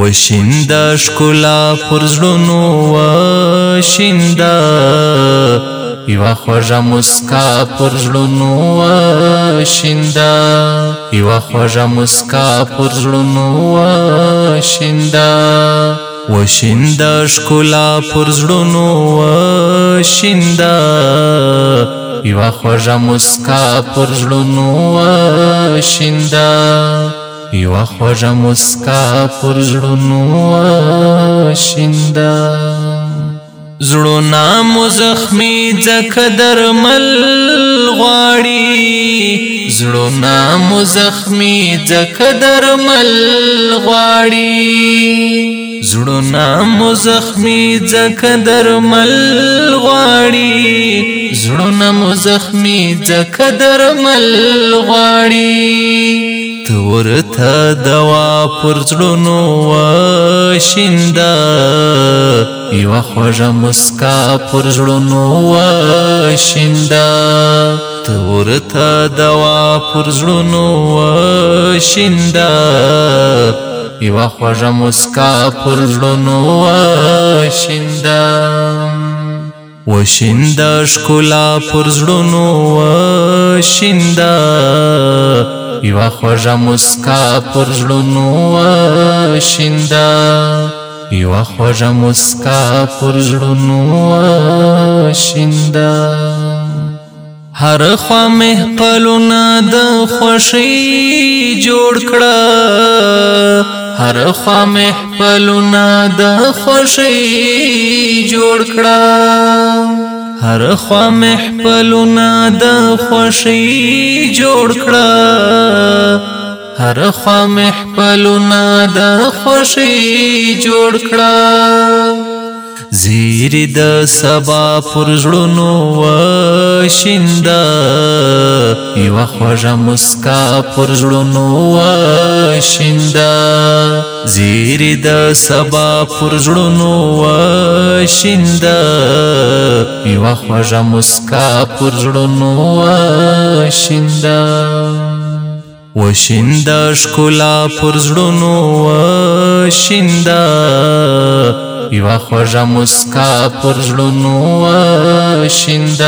وشیند شکلا پرزړونو وشیند یو خوږه مسکا پرزړونو وشیند یو خوږه مسکا پرزړونو وشیند وشیند شکلا پرزړونو وشیند یو خوږه مسکا پرزړونو وشیند یو خوږه مسکا پر زړونو شینده زړونا مزخمی ځک درمل غواړي زړونا مزخمی ځک درمل غواړي زړونا مزخمی ځک درمل غواړي زړونا مزخمی ځک درمل غواړي تورته دوا پر زړونو وشیندا یو خوږه مسکا پر زړونو وشیندا ته ورته دوا پر زړونو وشیندا یو خوږه مسکا پر زړونو وشیندا وشیندا شکولا پر زړونو وشیندا یو خوږه مسکا پر زړونو وشیندا یو خوږه مسکا پر لړونو شیندا هر خوا مهقلونه د خوشي جوړ کړه هر خوا مهقلونه د خوشي جوړ کړه هر خوا مهقلونه د خوشي جوړ کړه هر خوا محفلونه د خوشي جوړ کړه زیر د سبا پر ژوندونو وشیندا یو خوږه مسکا پر ژوندونو وشیندا زیر د سبا پر ژوندونو وشیندا یو خوږه مسکا پر ژوندونو وشیندا و شیند شکولا پر زړونو و شیند یو خوږه مسکا پر زړونو و شیند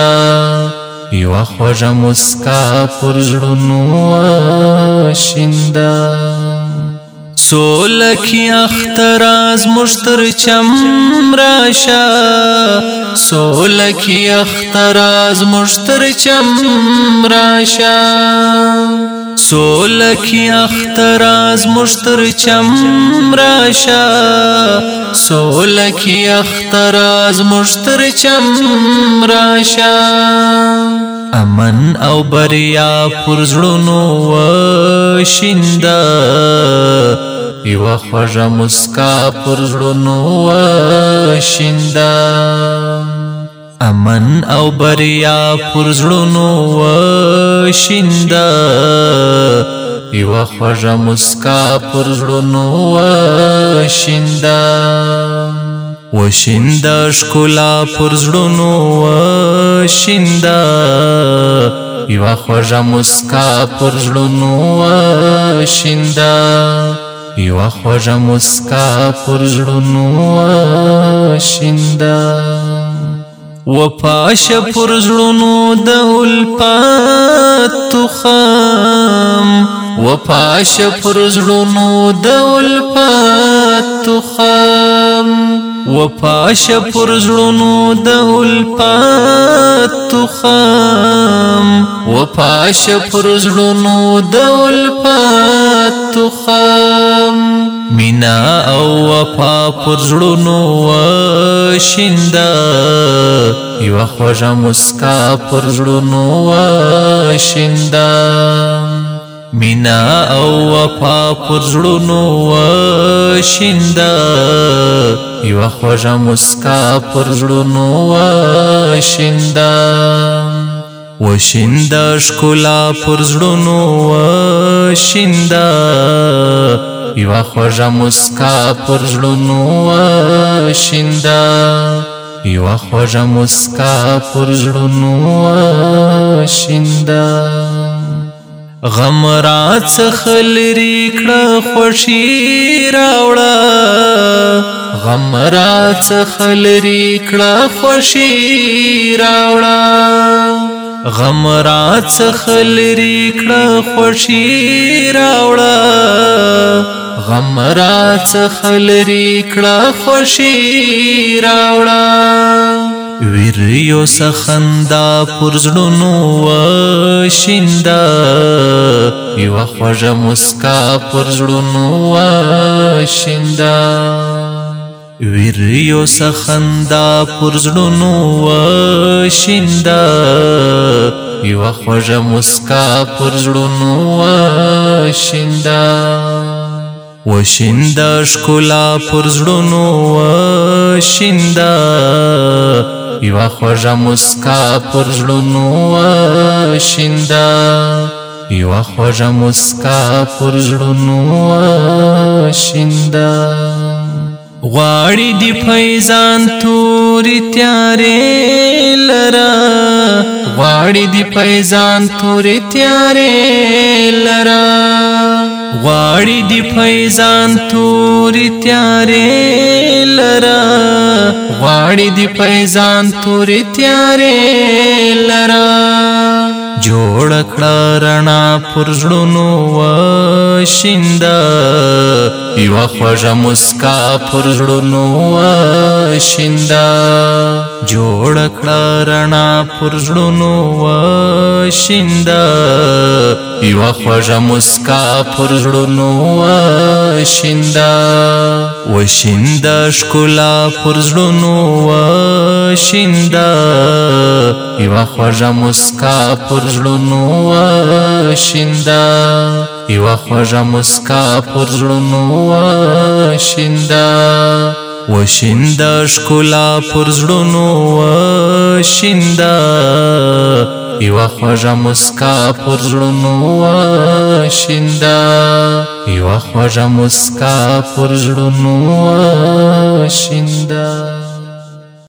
یو خوږه مسکا پر زړونو و شیند سولکی اختر از مشتر چم راشا سولکی اختر از مشتر چم راشا سولکی اختر از مشتر چم راشا سولکی اختر از مشتر چم راشا امن او بریا پر زړونو وشیندا یو خوږه مسکا پر زړونو وشیندا امن او بریا پر زړونو وشیندا یو خوږه مسکا پر زړونو وشیندا وشیندا شکولا پر زړونو وشیندا یو خوږه مسکا پر زړونو وشیندا یو خوږه مسکا پر زړونو وشیندا وفا شپر زړونو د الفات تخم وفا شپر زړونو د الفات تخم وپاش پر زړونو د الفات تخم وپاش پر زړونو د الفات تخم مینا او وفا پر زړونو وشیندا یو خوږه مسکا پر زړونو وشیندا مینا او وفا پر زړونو وشینده یو خوږه مسکا پر زړونو وشینده وشینده ښکلا پر زړونو وشینده یو خوږه مسکا پر زړونو وشینده یو خوږه مسکا پر زړونو وشینده غم را څخل ریکړه خوشی راوړه غم را څخل ریکړه خوشی راوړه غم را څخل ریکړه خوشی راوړه غم را څخل ریکړه خوشی راوړه ویریو سخندا پرزړونو وشیندا یو خوږه مسکا پرزړونو وشیندا ویریو سخندا پرزړونو وشیندا یو خوږه مسکا پرزړونو وشیندا وشیندا شکولا پرزړونو وشیندا یو خوږه مسکا پر ژوندونو شیندا یو خوږه مسکا پر ژوندونو شیندا غواړي دی فیضان توري تیارې لرا غواړي دی فیضان توري تیارې لرا غواړي دی فیضان توري تیارې لرا غواړي دی فیضان تورې تیارې لرا جوړ کړه رڼا پر ژوندونو و شیندا یو خوږه مسکا پر ژوندونو و شیندا جوړ کړه رڼا پر ژوندونو و شیندا یو خوږه مسکا پر زړونو شیندا و شیندا شکولا پر زړونو و شیندا یو خوږه مسکا پر زړونو و شیندا یو خوږه مسکا پر زړونو و شیندا و شیندا شکولا پر زړونو و شیندا یو خوږه مسکا پرړونو شیندا یو خوږه مسکا پرړونو شیندا